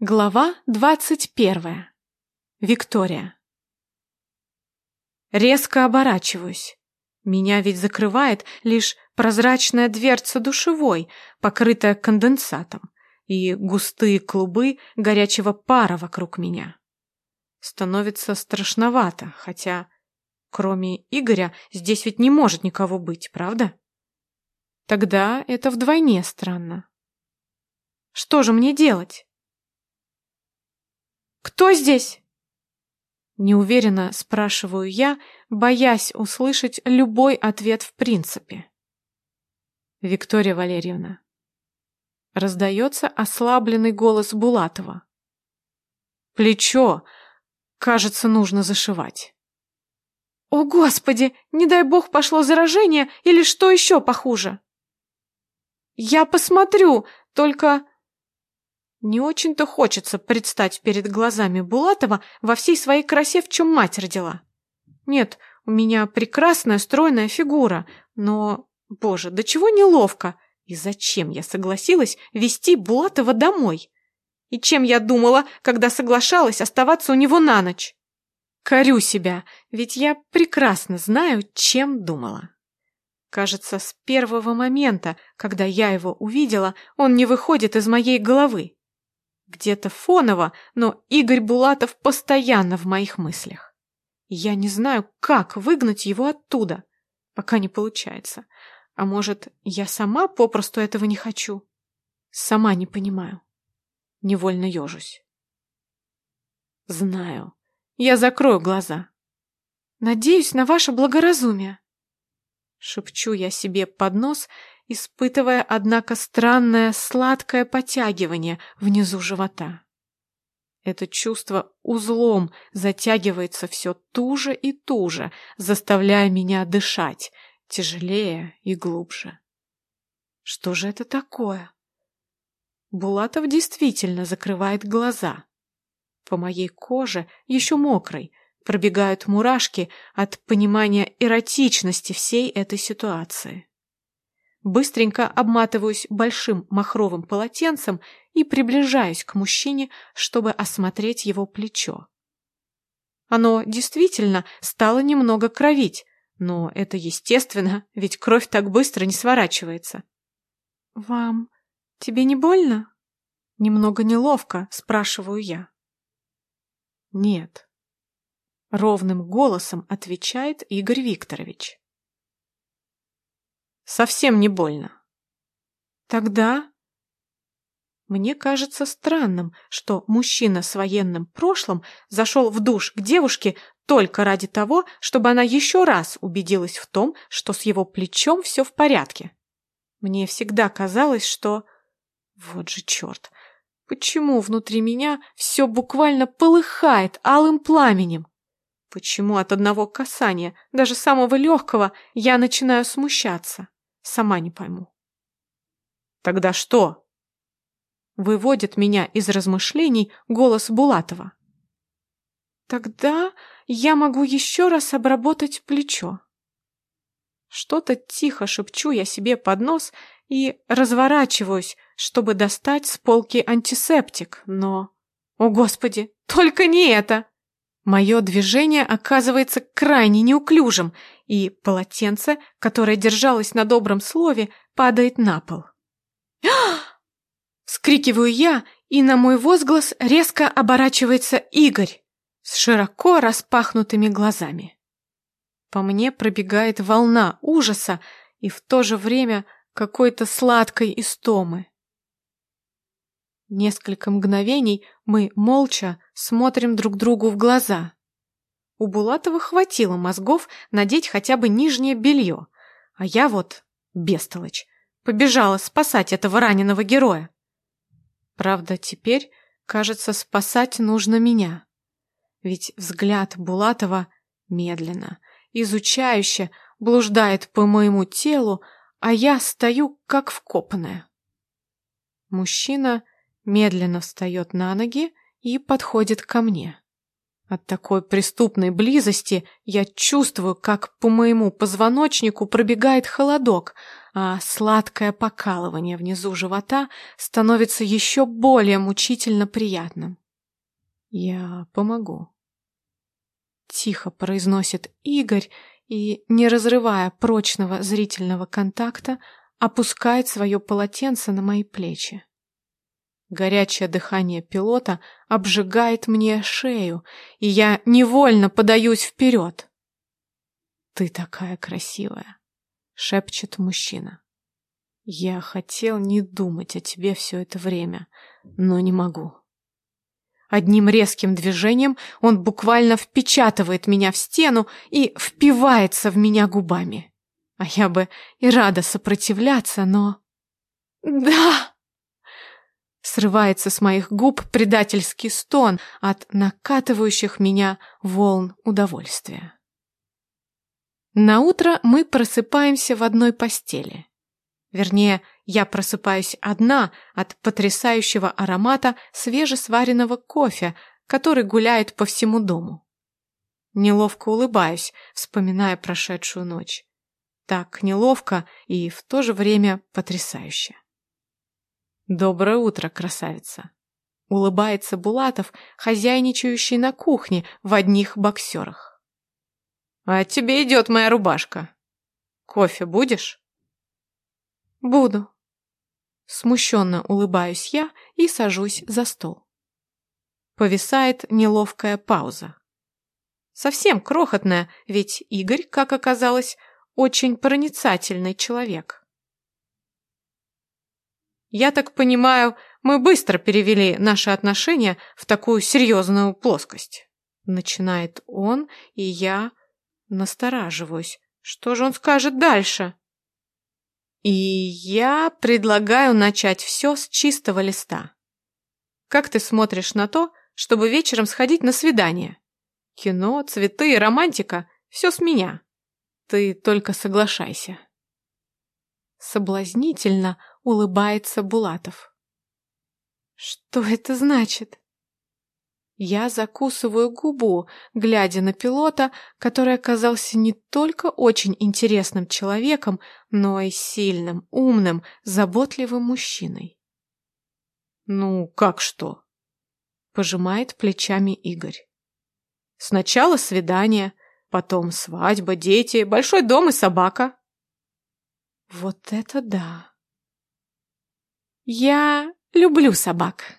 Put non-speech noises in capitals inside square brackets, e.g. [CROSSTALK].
Глава двадцать первая. Виктория. Резко оборачиваюсь. Меня ведь закрывает лишь прозрачная дверца душевой, покрытая конденсатом, и густые клубы горячего пара вокруг меня. Становится страшновато, хотя, кроме Игоря, здесь ведь не может никого быть, правда? Тогда это вдвойне странно. Что же мне делать? «Кто здесь?» Неуверенно спрашиваю я, боясь услышать любой ответ в принципе. Виктория Валерьевна. Раздается ослабленный голос Булатова. Плечо, кажется, нужно зашивать. О, Господи, не дай бог пошло заражение или что еще похуже. Я посмотрю, только не очень-то хочется предстать перед глазами Булатова во всей своей красе, в чем мать родила. Нет, у меня прекрасная стройная фигура, но, боже, до чего неловко. И зачем я согласилась вести Булатова домой? И чем я думала, когда соглашалась оставаться у него на ночь? Корю себя, ведь я прекрасно знаю, чем думала. Кажется, с первого момента, когда я его увидела, он не выходит из моей головы. Где-то фоново, но Игорь Булатов постоянно в моих мыслях. Я не знаю, как выгнать его оттуда, пока не получается. А может, я сама попросту этого не хочу? Сама не понимаю. Невольно ежусь. Знаю. Я закрою глаза. Надеюсь на ваше благоразумие. Шепчу я себе под нос испытывая, однако, странное сладкое потягивание внизу живота. Это чувство узлом затягивается все туже и туже, заставляя меня дышать тяжелее и глубже. Что же это такое? Булатов действительно закрывает глаза. По моей коже, еще мокрой, пробегают мурашки от понимания эротичности всей этой ситуации. Быстренько обматываюсь большим махровым полотенцем и приближаюсь к мужчине, чтобы осмотреть его плечо. Оно действительно стало немного кровить, но это естественно, ведь кровь так быстро не сворачивается. «Вам... тебе не больно?» Немного неловко, спрашиваю я. «Нет», — ровным голосом отвечает Игорь Викторович. Совсем не больно. Тогда... Мне кажется странным, что мужчина с военным прошлым зашел в душ к девушке только ради того, чтобы она еще раз убедилась в том, что с его плечом все в порядке. Мне всегда казалось, что... Вот же черт! Почему внутри меня все буквально полыхает алым пламенем? Почему от одного касания, даже самого легкого, я начинаю смущаться? Сама не пойму. Тогда что? Выводит меня из размышлений голос Булатова. Тогда я могу еще раз обработать плечо. Что-то тихо шепчу я себе под нос и разворачиваюсь, чтобы достать с полки антисептик, но... О, Господи, только не это! Мое движение оказывается крайне неуклюжим, и полотенце, которое держалось на добром слове, падает на пол. [GASPS] Скрикиваю я, и на мой возглас резко оборачивается Игорь с широко распахнутыми глазами. По мне пробегает волна ужаса и в то же время какой-то сладкой истомы. Несколько мгновений мы молча смотрим друг другу в глаза. У Булатова хватило мозгов надеть хотя бы нижнее белье, а я вот, бестолочь, побежала спасать этого раненого героя. Правда, теперь, кажется, спасать нужно меня. Ведь взгляд Булатова медленно, изучающе блуждает по моему телу, а я стою как вкопанная. Мужчина медленно встает на ноги и подходит ко мне. От такой преступной близости я чувствую, как по моему позвоночнику пробегает холодок, а сладкое покалывание внизу живота становится еще более мучительно приятным. «Я помогу», — тихо произносит Игорь и, не разрывая прочного зрительного контакта, опускает свое полотенце на мои плечи. Горячее дыхание пилота обжигает мне шею, и я невольно подаюсь вперед. «Ты такая красивая», — шепчет мужчина. «Я хотел не думать о тебе все это время, но не могу». Одним резким движением он буквально впечатывает меня в стену и впивается в меня губами. А я бы и рада сопротивляться, но... «Да!» Срывается с моих губ предательский стон от накатывающих меня волн удовольствия. На утро мы просыпаемся в одной постели. Вернее, я просыпаюсь одна от потрясающего аромата свежесваренного кофе, который гуляет по всему дому. Неловко улыбаюсь, вспоминая прошедшую ночь. Так неловко и в то же время потрясающе. «Доброе утро, красавица!» Улыбается Булатов, хозяйничающий на кухне в одних боксерах. «А тебе идет моя рубашка. Кофе будешь?» «Буду». Смущенно улыбаюсь я и сажусь за стол. Повисает неловкая пауза. Совсем крохотная, ведь Игорь, как оказалось, очень проницательный человек. Я так понимаю, мы быстро перевели наши отношения в такую серьезную плоскость. Начинает он, и я настораживаюсь. Что же он скажет дальше? И я предлагаю начать все с чистого листа. Как ты смотришь на то, чтобы вечером сходить на свидание? Кино, цветы, романтика – все с меня. Ты только соглашайся. Соблазнительно улыбается Булатов. Что это значит? Я закусываю губу, глядя на пилота, который оказался не только очень интересным человеком, но и сильным, умным, заботливым мужчиной. «Ну, как что?» — пожимает плечами Игорь. «Сначала свидание, потом свадьба, дети, большой дом и собака». Вот это да! Я люблю собак.